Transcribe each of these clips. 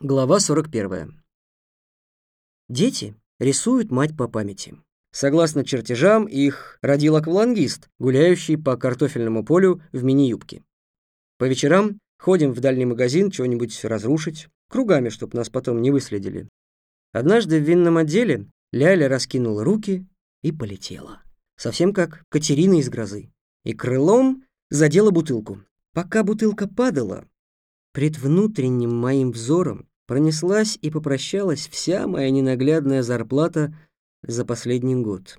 Глава 41. Дети рисуют мать по памяти. Согласно чертежам, их родил аквалангист, гуляющий по картофельному полю в мини-юбке. По вечерам ходим в дальний магазин что-нибудь разрушить, кругами, чтобы нас потом не выследили. Однажды в винном отделе Ляля раскинула руки и полетела. Совсем как Катерина из грозы. И крылом задела бутылку. Пока бутылка падала, пред внутренним моим взором пронеслась и попрощалась вся моя ненаглядная зарплата за последний год.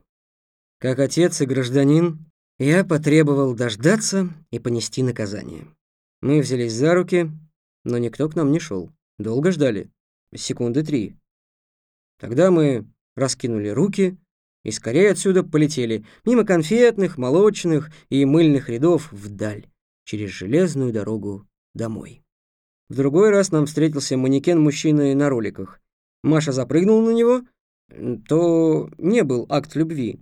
Как отец и гражданин, я потребовал дождаться и понести наказание. Мы взялись за руки, но никто к нам не шел. Долго ждали? Секунды три. Тогда мы раскинули руки и скорее отсюда полетели, мимо конфетных, молочных и мыльных рядов вдаль, через железную дорогу домой. В другой раз нам встретился манекен мужчины на роликах. Маша запрыгнула на него, то не был акт любви.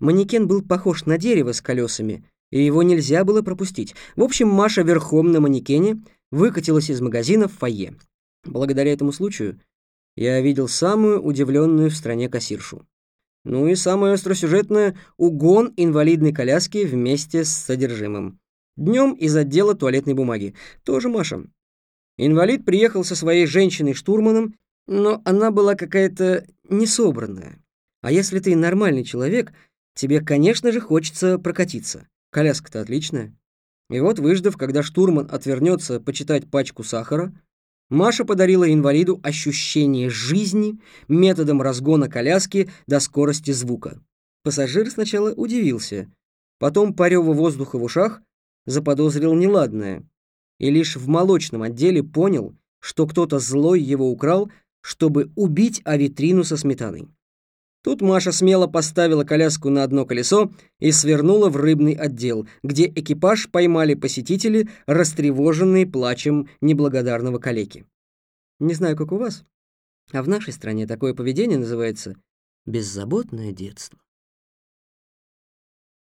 Манекен был похож на дерево с колесами, и его нельзя было пропустить. В общем, Маша верхом на манекене выкатилась из магазина в фойе. Благодаря этому случаю я видел самую удивленную в стране кассиршу. Ну и самое остросюжетное — угон инвалидной коляски вместе с содержимым. Днем из отдела туалетной бумаги. Тоже Маша. Инвалид приехал со своей женщиной-штурманом, но она была какая-то несобранная. А если ты нормальный человек, тебе, конечно же, хочется прокатиться. Коляска-то отличная. И вот, выждав, когда штурман отвернется почитать пачку сахара, Маша подарила инвалиду ощущение жизни методом разгона коляски до скорости звука. Пассажир сначала удивился, потом по реву воздуха в ушах заподозрил неладное и лишь в молочном отделе понял, что кто-то злой его украл, чтобы убить авитрину со сметаной. Тут Маша смело поставила коляску на одно колесо и свернула в рыбный отдел, где экипаж поймали посетители, растревоженные плачем неблагодарного калеки. Не знаю, как у вас, а в нашей стране такое поведение называется «беззаботное детство».